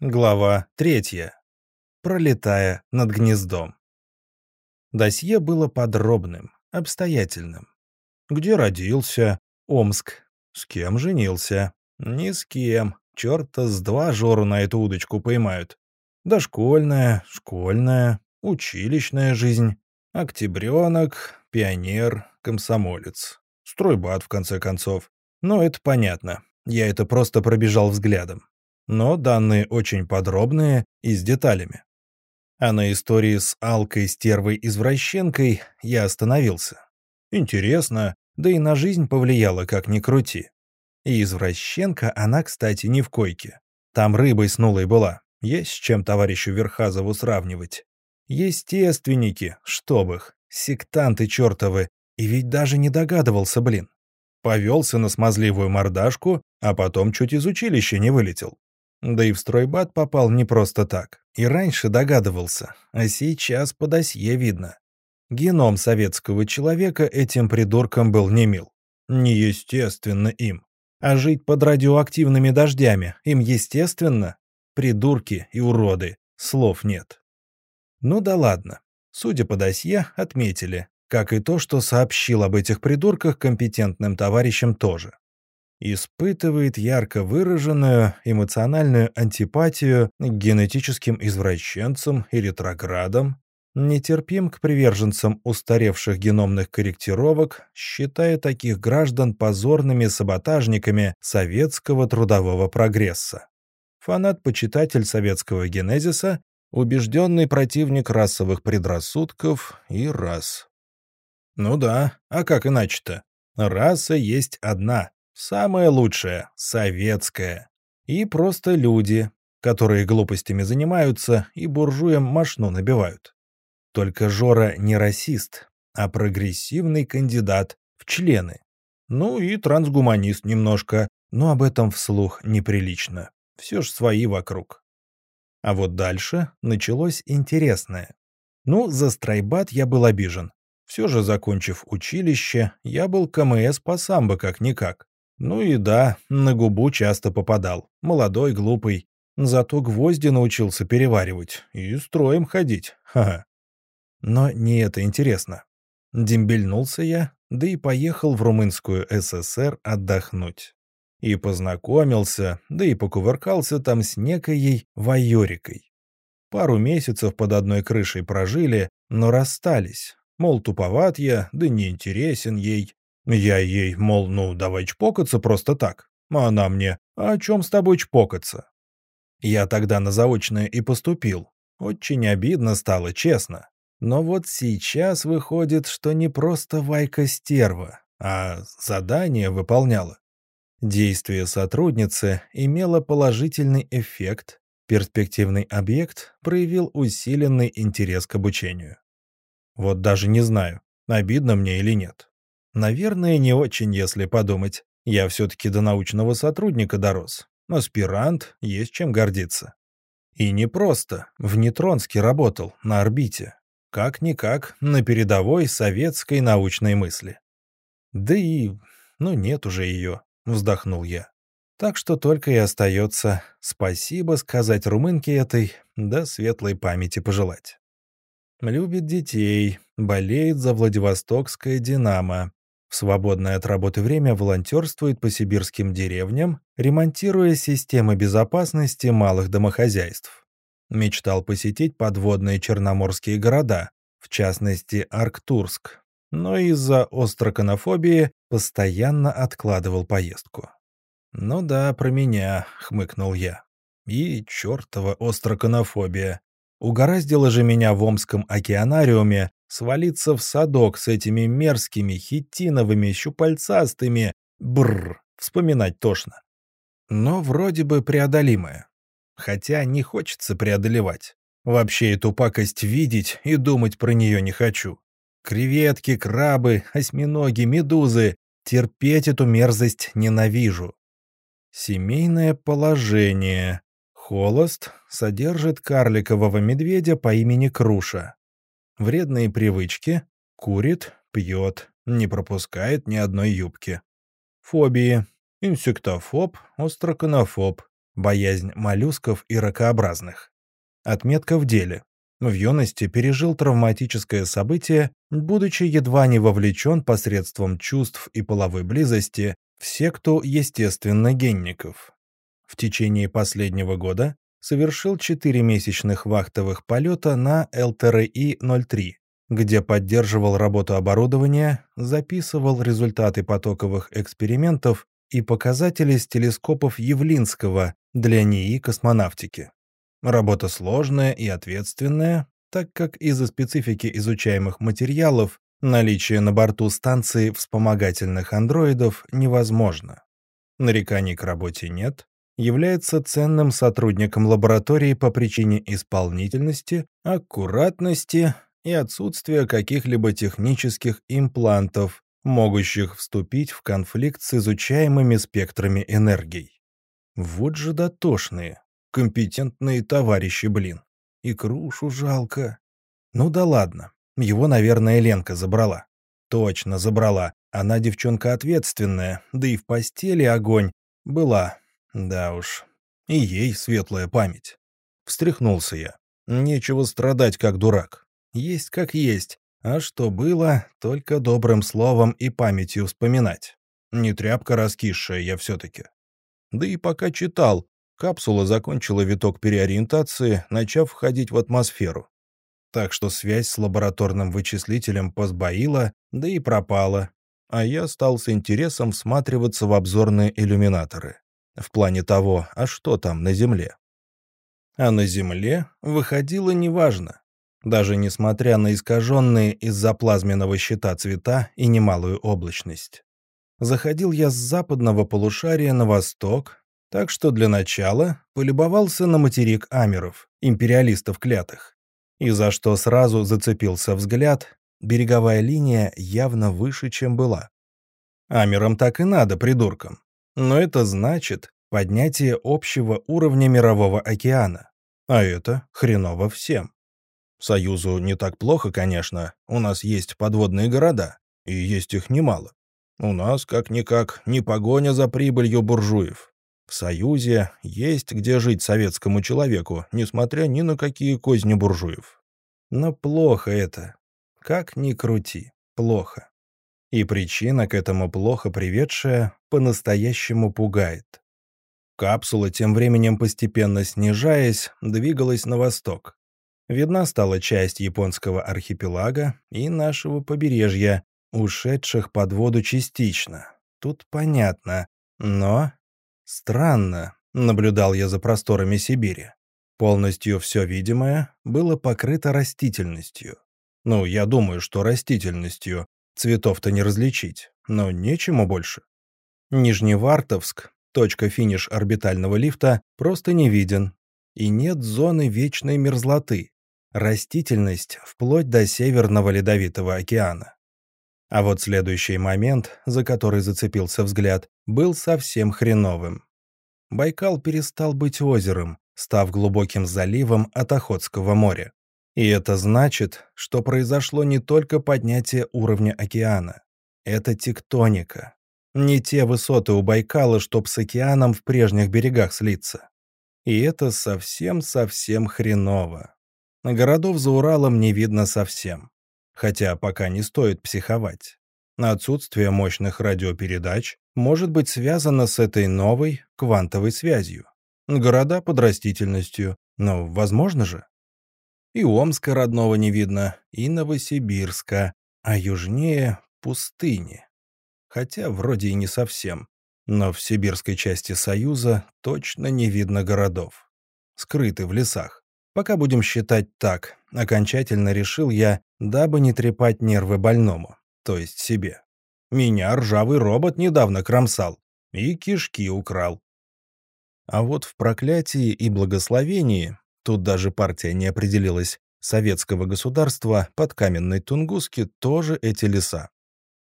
Глава третья. Пролетая над гнездом. Досье было подробным, обстоятельным. Где родился? Омск. С кем женился? Ни с кем. Черта с два Жору на эту удочку поймают. Дошкольная, школьная, училищная жизнь. Октябренок, пионер, комсомолец. Стройбат, в конце концов. Но это понятно. Я это просто пробежал взглядом. Но данные очень подробные и с деталями. А на истории с Алкой-стервой-извращенкой я остановился. Интересно, да и на жизнь повлияло, как ни крути. И извращенка она, кстати, не в койке. Там рыбой с была. Есть с чем товарищу Верхазову сравнивать. Естественники, чтоб их, сектанты чертовы, и ведь даже не догадывался, блин. Повелся на смазливую мордашку, а потом чуть из училища не вылетел. Да и в стройбат попал не просто так. И раньше догадывался, а сейчас по досье видно. Геном советского человека этим придурком был не мил. Неестественно им. А жить под радиоактивными дождями им естественно? Придурки и уроды. Слов нет. Ну да ладно. Судя по досье, отметили, как и то, что сообщил об этих придурках компетентным товарищам тоже. Испытывает ярко выраженную эмоциональную антипатию к генетическим извращенцам и ретроградам, нетерпим к приверженцам устаревших геномных корректировок, считая таких граждан позорными саботажниками советского трудового прогресса. Фанат-почитатель советского генезиса, убежденный противник расовых предрассудков и рас. Ну да, а как иначе-то? Раса есть одна, самая лучшая, советская. И просто люди, которые глупостями занимаются и буржуям машну набивают. Только Жора не расист, а прогрессивный кандидат в члены. Ну и трансгуманист немножко, но об этом вслух неприлично. Все ж свои вокруг. А вот дальше началось интересное. Ну, за стройбат я был обижен. Все же, закончив училище, я был КМС по самбо как-никак. Ну и да, на губу часто попадал. Молодой, глупый. Зато гвозди научился переваривать и строем ходить. Ха-ха. Но не это интересно. Дембельнулся я, да и поехал в Румынскую ССР отдохнуть. И познакомился, да и покувыркался там с некой Вайорикой. Пару месяцев под одной крышей прожили, но расстались, Мол, туповат я, да не интересен ей. Я ей, мол, ну, давай чпокаться просто так. А она мне, а о чем с тобой чпокаться? Я тогда на заочное и поступил. Очень обидно стало, честно. Но вот сейчас выходит, что не просто Вайка стерва, а задание выполняла. Действие сотрудницы имело положительный эффект, перспективный объект проявил усиленный интерес к обучению. Вот даже не знаю, обидно мне или нет. Наверное, не очень, если подумать. Я все-таки до научного сотрудника дорос. Аспирант, есть чем гордиться. И не просто. В Нейтронске работал, на орбите. Как-никак, на передовой советской научной мысли. Да и... ну нет уже ее, вздохнул я. Так что только и остается спасибо сказать румынке этой, да светлой памяти пожелать. Любит детей, болеет за Владивостокское «Динамо». В свободное от работы время волонтерствует по сибирским деревням, ремонтируя системы безопасности малых домохозяйств. Мечтал посетить подводные черноморские города, в частности Арктурск, но из-за остроконофобии постоянно откладывал поездку. «Ну да, про меня», — хмыкнул я. «И чертова остроконофобия. Угораздило же меня в Омском океанариуме свалиться в садок с этими мерзкими, хитиновыми, щупальцастыми... Бррр, вспоминать тошно. Но вроде бы преодолимое. Хотя не хочется преодолевать. Вообще эту пакость видеть и думать про нее не хочу. Креветки, крабы, осьминоги, медузы. Терпеть эту мерзость ненавижу. Семейное положение. Холост содержит карликового медведя по имени Круша. Вредные привычки. Курит, пьет, не пропускает ни одной юбки. Фобии. Инсектофоб, остроконофоб. боязнь моллюсков и ракообразных. Отметка в деле. В юности пережил травматическое событие, будучи едва не вовлечен посредством чувств и половой близости в секту естественно-генников. В течение последнего года совершил 4 месячных вахтовых полета на ЛТРИ-03, где поддерживал работу оборудования, записывал результаты потоковых экспериментов и показатели с телескопов Явлинского для НИИ космонавтики. Работа сложная и ответственная, так как из-за специфики изучаемых материалов наличие на борту станции вспомогательных андроидов невозможно. Нареканий к работе нет, является ценным сотрудником лаборатории по причине исполнительности, аккуратности и отсутствия каких-либо технических имплантов, могущих вступить в конфликт с изучаемыми спектрами энергий. Вот же дотошные, компетентные товарищи, блин. И крушу жалко. Ну да ладно, его, наверное, Ленка забрала. Точно, забрала. Она девчонка ответственная, да и в постели огонь. Была. Да уж. И ей светлая память. Встряхнулся я. Нечего страдать, как дурак. Есть как есть. А что было, только добрым словом и памятью вспоминать. Не тряпка раскисшая я все-таки. Да и пока читал, капсула закончила виток переориентации, начав входить в атмосферу. Так что связь с лабораторным вычислителем позбоила, да и пропала, а я стал с интересом всматриваться в обзорные иллюминаторы. В плане того, а что там на Земле. А на Земле выходило неважно даже несмотря на искаженные из-за плазменного щита цвета и немалую облачность. Заходил я с западного полушария на восток, так что для начала полюбовался на материк Амеров, империалистов клятых. И за что сразу зацепился взгляд, береговая линия явно выше, чем была. Амерам так и надо, придуркам. Но это значит поднятие общего уровня мирового океана. А это хреново всем. Союзу не так плохо, конечно. У нас есть подводные города, и есть их немало. У нас, как-никак, не погоня за прибылью буржуев. В Союзе есть где жить советскому человеку, несмотря ни на какие козни буржуев. Но плохо это. Как ни крути, плохо. И причина к этому плохо приведшая по-настоящему пугает. Капсула, тем временем постепенно снижаясь, двигалась на восток. Видна стала часть японского архипелага и нашего побережья, ушедших под воду частично. Тут понятно. Но странно, наблюдал я за просторами Сибири. Полностью все видимое было покрыто растительностью. Ну, я думаю, что растительностью. Цветов-то не различить, но нечему больше. Нижневартовск, точка финиш орбитального лифта, просто не виден. И нет зоны вечной мерзлоты, растительность вплоть до Северного Ледовитого океана. А вот следующий момент, за который зацепился взгляд, был совсем хреновым. Байкал перестал быть озером, став глубоким заливом от Охотского моря. И это значит, что произошло не только поднятие уровня океана. Это тектоника. Не те высоты у Байкала, чтоб с океаном в прежних берегах слиться. И это совсем-совсем хреново. Городов за Уралом не видно совсем. Хотя пока не стоит психовать. Отсутствие мощных радиопередач может быть связано с этой новой квантовой связью. Города под растительностью, но возможно же. И Омска родного не видно, и Новосибирска, а южнее — пустыни. Хотя вроде и не совсем. Но в сибирской части Союза точно не видно городов. Скрыты в лесах. Пока будем считать так, окончательно решил я, дабы не трепать нервы больному, то есть себе. Меня ржавый робот недавно кромсал и кишки украл. А вот в проклятии и благословении, тут даже партия не определилась, советского государства под каменной Тунгуски тоже эти леса.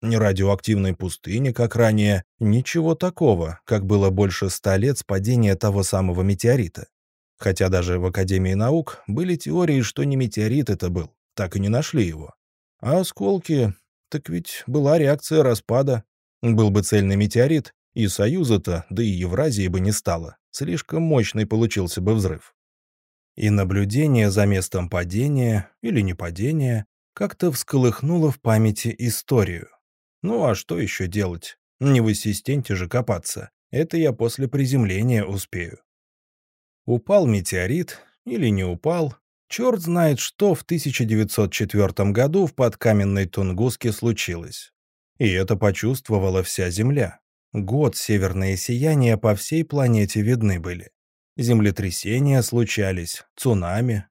Ни радиоактивной пустыни, как ранее, ничего такого, как было больше ста лет с падения того самого метеорита. Хотя даже в Академии наук были теории, что не метеорит это был, так и не нашли его. А осколки... Так ведь была реакция распада. Был бы цельный метеорит, и Союза-то, да и Евразии бы не стало. слишком мощный получился бы взрыв. И наблюдение за местом падения или непадения как-то всколыхнуло в памяти историю. Ну а что еще делать? Не в ассистенте же копаться. Это я после приземления успею. Упал метеорит или не упал, черт знает, что в 1904 году в подкаменной Тунгуске случилось. И это почувствовала вся Земля. Год северные сияния по всей планете видны были. Землетрясения случались, цунами.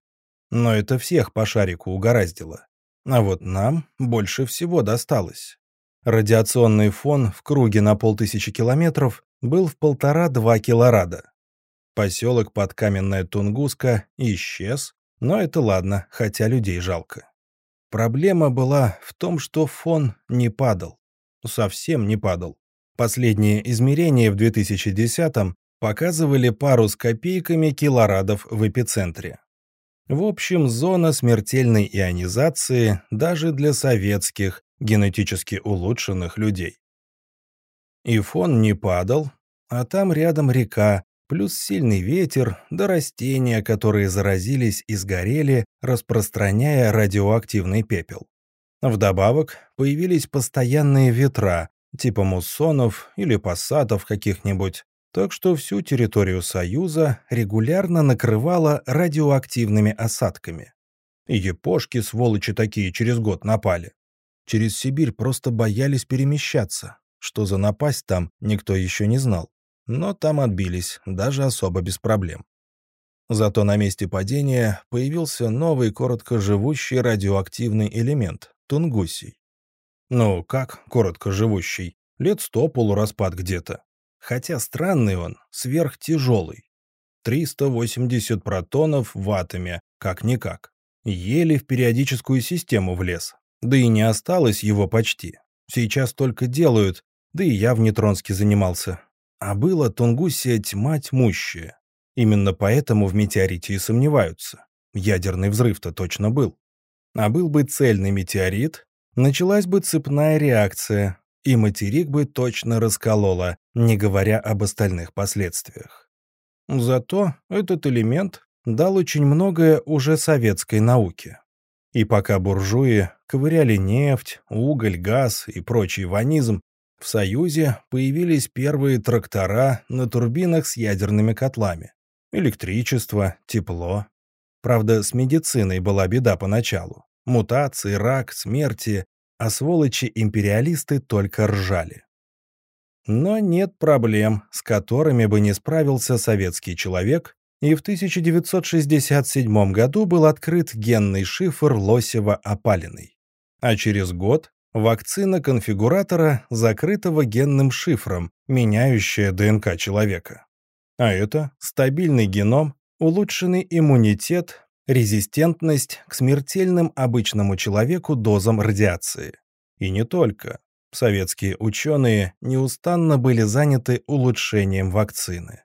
Но это всех по шарику угораздило. А вот нам больше всего досталось. Радиационный фон в круге на полтысячи километров был в полтора-два килорада. Поселок под Каменная Тунгуска исчез, но это ладно, хотя людей жалко. Проблема была в том, что фон не падал. Совсем не падал. Последние измерения в 2010-м показывали пару с копейками килорадов в эпицентре. В общем, зона смертельной ионизации даже для советских, генетически улучшенных людей. И фон не падал, а там рядом река, плюс сильный ветер, да растения, которые заразились и сгорели, распространяя радиоактивный пепел. Вдобавок появились постоянные ветра, типа муссонов или пассатов каких-нибудь, так что всю территорию Союза регулярно накрывало радиоактивными осадками. И япошки, сволочи такие, через год напали. Через Сибирь просто боялись перемещаться. Что за напасть там, никто еще не знал. Но там отбились, даже особо без проблем. Зато на месте падения появился новый короткоживущий радиоактивный элемент — тунгусий. Ну, как короткоживущий? Лет сто полураспад где-то. Хотя странный он, сверхтяжелый. 380 протонов в атоме, как-никак. Еле в периодическую систему влез. Да и не осталось его почти. Сейчас только делают, да и я в Нейтронске занимался. А было Тунгусия тьма тьмущая. Именно поэтому в метеорите и сомневаются. Ядерный взрыв-то точно был. А был бы цельный метеорит, началась бы цепная реакция, и материк бы точно расколола, не говоря об остальных последствиях. Зато этот элемент дал очень многое уже советской науке. И пока буржуи ковыряли нефть, уголь, газ и прочий ванизм, в Союзе появились первые трактора на турбинах с ядерными котлами. Электричество, тепло. Правда, с медициной была беда поначалу. Мутации, рак, смерти, а сволочи-империалисты только ржали. Но нет проблем, с которыми бы не справился советский человек, и в 1967 году был открыт генный шифр Лосева-Опалиной. А через год вакцина конфигуратора, закрытого генным шифром, меняющая ДНК человека. А это стабильный геном, улучшенный иммунитет, резистентность к смертельным обычному человеку дозам радиации. И не только. Советские ученые неустанно были заняты улучшением вакцины.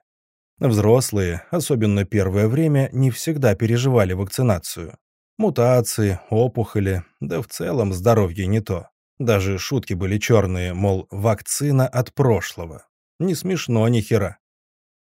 Взрослые, особенно первое время, не всегда переживали вакцинацию. Мутации, опухоли, да в целом здоровье не то. Даже шутки были черные, мол, вакцина от прошлого. Не смешно ни хера.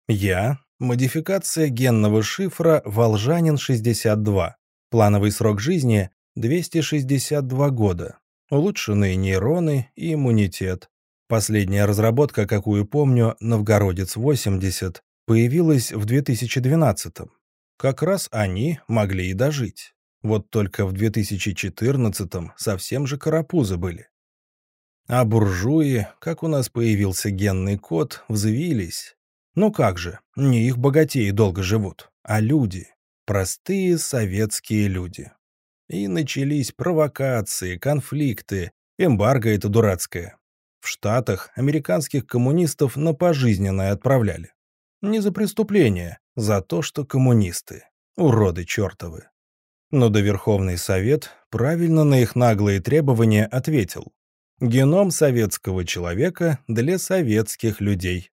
Я Модификация генного шифра «Волжанин-62». Плановый срок жизни – 262 года. Улучшенные нейроны и иммунитет. Последняя разработка, какую помню, «Новгородец-80», появилась в 2012 -м. Как раз они могли и дожить. Вот только в 2014-м совсем же карапузы были. А буржуи, как у нас появился генный код, взвились. Ну как же, не их богатеи долго живут, а люди. Простые советские люди. И начались провокации, конфликты, эмбарго это дурацкое. В Штатах американских коммунистов на пожизненное отправляли. Не за преступление, за то, что коммунисты. Уроды чертовы. Но до Верховный Совет правильно на их наглые требования ответил. Геном советского человека для советских людей.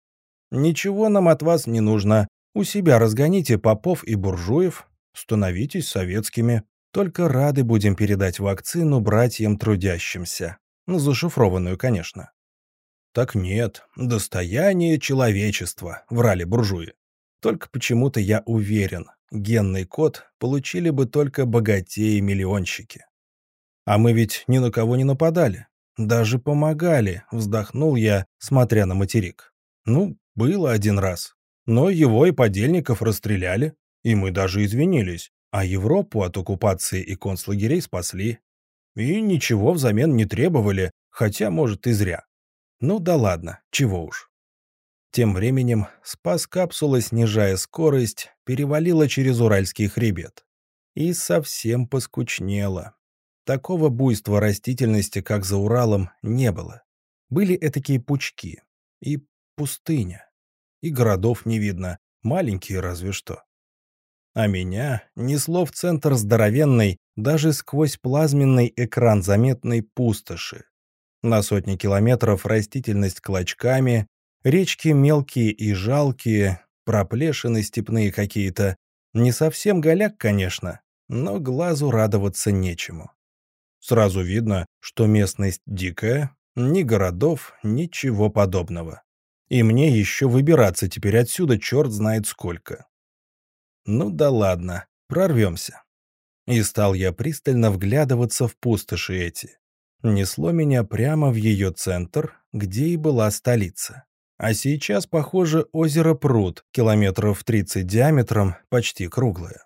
Ничего нам от вас не нужно. У себя разгоните попов и буржуев, становитесь советскими. Только рады будем передать вакцину братьям трудящимся. Ну, зашифрованную, конечно. Так нет, достояние человечества, врали буржуи. Только почему-то я уверен, генный код получили бы только богатеи-миллионщики. А мы ведь ни на кого не нападали. Даже помогали, вздохнул я, смотря на материк. Ну, было один раз. Но его и подельников расстреляли, и мы даже извинились, а Европу от оккупации и концлагерей спасли. И ничего взамен не требовали, хотя, может, и зря. Ну да ладно, чего уж. Тем временем спас капсула, снижая скорость, перевалила через Уральский хребет. И совсем поскучнела. Такого буйства растительности, как за Уралом, не было. Были этакие пучки. И пустыня. И городов не видно, маленькие разве что. А меня несло в центр здоровенной, даже сквозь плазменный экран заметной пустоши. На сотни километров растительность клочками, речки мелкие и жалкие, проплешины степные какие-то. Не совсем голяк, конечно, но глазу радоваться нечему. Сразу видно, что местность дикая, ни городов, ничего подобного. И мне еще выбираться теперь отсюда черт знает сколько. Ну да ладно, прорвемся. И стал я пристально вглядываться в пустоши эти. Несло меня прямо в ее центр, где и была столица. А сейчас, похоже, озеро Пруд, километров 30 диаметром, почти круглое.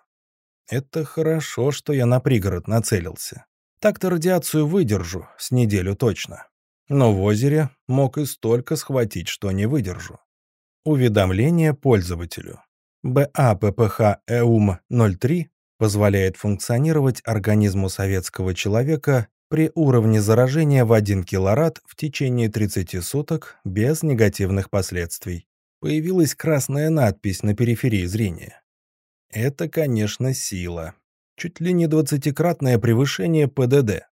Это хорошо, что я на пригород нацелился. Так-то радиацию выдержу, с неделю точно. Но в озере мог и столько схватить, что не выдержу. Уведомление пользователю. БАППХ ЭУМ-03 позволяет функционировать организму советского человека при уровне заражения в 1 килорад в течение 30 суток без негативных последствий. Появилась красная надпись на периферии зрения. Это, конечно, сила чуть ли не двадцатикратное превышение ПДД.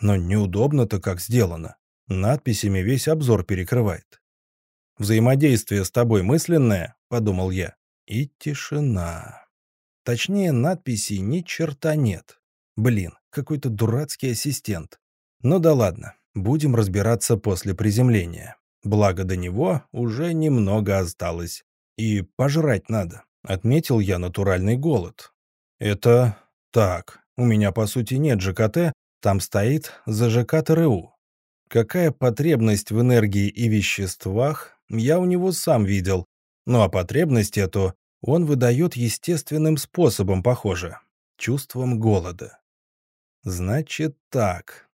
Но неудобно-то как сделано. Надписями весь обзор перекрывает. «Взаимодействие с тобой мысленное», — подумал я. И тишина. Точнее, надписей ни черта нет. Блин, какой-то дурацкий ассистент. Ну да ладно, будем разбираться после приземления. Благо до него уже немного осталось. И пожрать надо. Отметил я натуральный голод. Это так, у меня по сути нет ЖКТ, там стоит ЗЖК ТРУ. Какая потребность в энергии и веществах, я у него сам видел. Ну а потребность эту он выдает естественным способом, похоже, чувством голода. Значит так.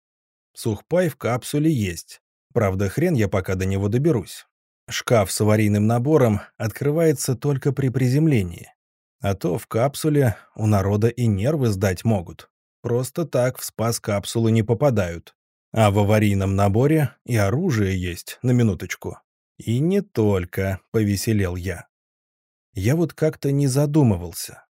Сухпай в капсуле есть. Правда, хрен я пока до него доберусь. Шкаф с аварийным набором открывается только при приземлении. А то в капсуле у народа и нервы сдать могут. Просто так в спас капсулы не попадают. А в аварийном наборе и оружие есть, на минуточку. И не только, повеселел я. Я вот как-то не задумывался.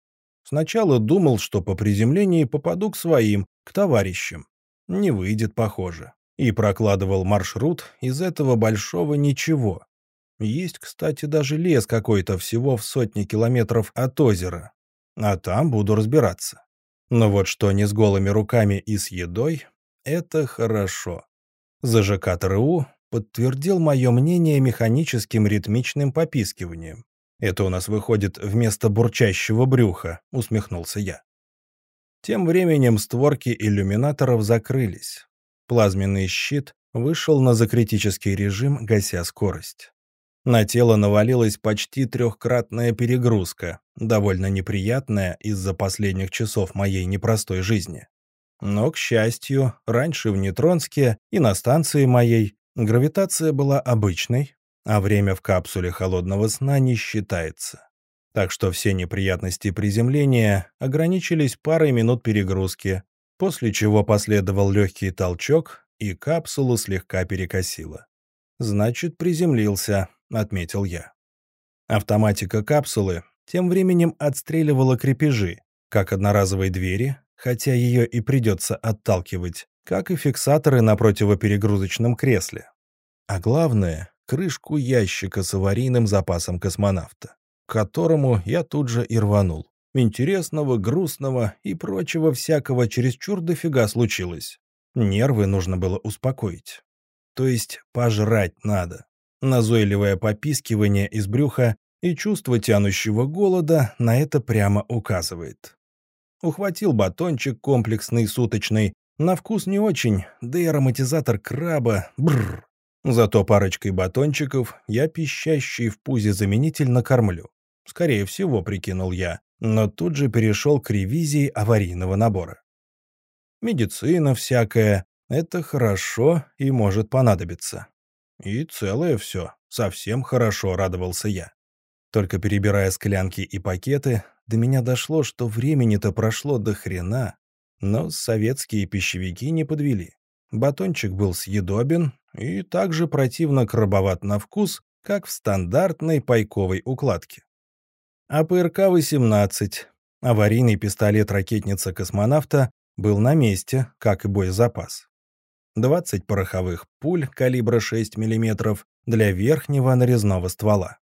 Сначала думал, что по приземлении попаду к своим, к товарищам. Не выйдет, похоже. И прокладывал маршрут из этого большого ничего. Есть, кстати, даже лес какой-то всего в сотни километров от озера. А там буду разбираться. Но вот что не с голыми руками и с едой — это хорошо. ЗЖК ТРУ подтвердил мое мнение механическим ритмичным попискиванием. «Это у нас выходит вместо бурчащего брюха», — усмехнулся я. Тем временем створки иллюминаторов закрылись. Плазменный щит вышел на закритический режим, гася скорость. На тело навалилась почти трехкратная перегрузка, довольно неприятная из-за последних часов моей непростой жизни. Но, к счастью, раньше в Нейтронске и на станции моей гравитация была обычной, а время в капсуле холодного сна не считается. Так что все неприятности приземления ограничились парой минут перегрузки, после чего последовал легкий толчок, и капсулу слегка перекосило. Значит, приземлился, — отметил я. Автоматика капсулы тем временем отстреливала крепежи, как одноразовые двери, хотя ее и придется отталкивать, как и фиксаторы на противоперегрузочном кресле. А главное — крышку ящика с аварийным запасом космонавта, к которому я тут же и рванул. Интересного, грустного и прочего всякого чересчур дофига случилось. Нервы нужно было успокоить. То есть пожрать надо. Назойливое попискивание из брюха И чувство тянущего голода на это прямо указывает. Ухватил батончик комплексный суточный, на вкус не очень, да и ароматизатор краба, бррр. Зато парочкой батончиков я пищащий в пузе заменитель накормлю. Скорее всего, прикинул я, но тут же перешел к ревизии аварийного набора. Медицина всякая, это хорошо и может понадобиться. И целое все, совсем хорошо, радовался я. Только перебирая склянки и пакеты, до меня дошло, что времени-то прошло до хрена, но советские пищевики не подвели. Батончик был съедобен и также противно крабоват на вкус, как в стандартной пайковой укладке. А ПРК-18, аварийный пистолет-ракетница космонавта, был на месте, как и боезапас. 20 пороховых пуль калибра 6 мм для верхнего нарезного ствола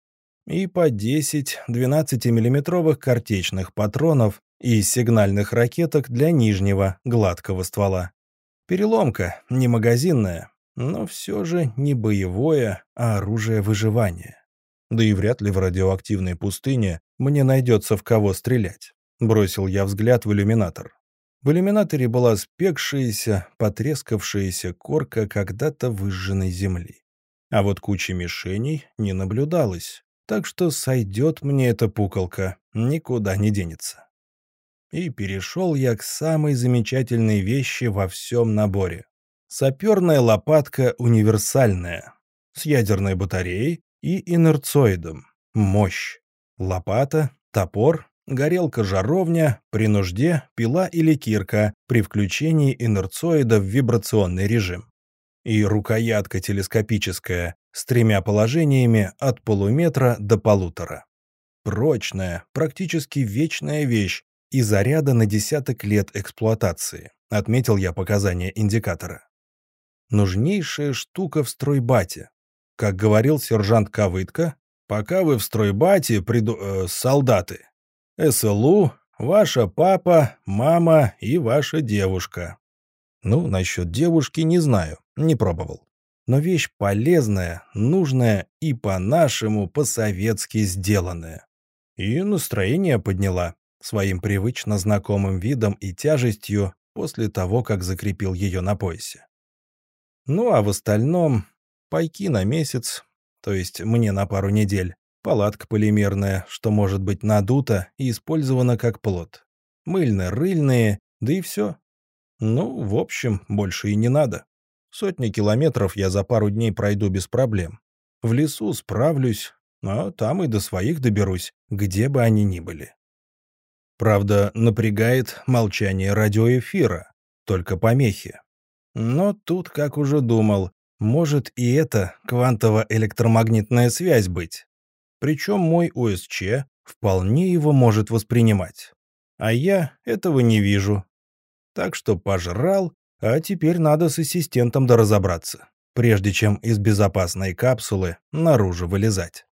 и по 10 12-миллиметровых картечных патронов и сигнальных ракеток для нижнего гладкого ствола. Переломка, не магазинная, но все же не боевое, а оружие выживания. Да и вряд ли в радиоактивной пустыне мне найдется в кого стрелять. Бросил я взгляд в иллюминатор. В иллюминаторе была спекшаяся, потрескавшаяся корка когда-то выжженной земли. А вот кучи мишеней не наблюдалось, так что сойдет мне эта пуколка, никуда не денется. И перешел я к самой замечательной вещи во всем наборе. Саперная лопатка универсальная, с ядерной батареей и инерцоидом. Мощь. Лопата, топор, горелка-жаровня, при нужде пила или кирка при включении инерцоида в вибрационный режим. И рукоятка телескопическая, с тремя положениями от полуметра до полутора. Прочная, практически вечная вещь и заряда на десяток лет эксплуатации, отметил я показания индикатора. Нужнейшая штука в стройбате. Как говорил сержант Кавытка, пока вы в стройбате, приду... Э, солдаты. СЛУ, ваша папа, мама и ваша девушка. Ну, насчет девушки не знаю, не пробовал но вещь полезная, нужная и по-нашему, по-советски сделанная. И настроение подняла своим привычно знакомым видом и тяжестью после того, как закрепил ее на поясе. Ну а в остальном пайки на месяц, то есть мне на пару недель, палатка полимерная, что может быть надута и использована как плод, мыльно-рыльные, да и все. Ну, в общем, больше и не надо. Сотни километров я за пару дней пройду без проблем. В лесу справлюсь, а там и до своих доберусь, где бы они ни были. Правда, напрягает молчание радиоэфира, только помехи. Но тут, как уже думал, может и это квантово-электромагнитная связь быть. Причем мой ОСЧ вполне его может воспринимать. А я этого не вижу. Так что пожрал а теперь надо с ассистентом доразобраться, прежде чем из безопасной капсулы наружу вылезать.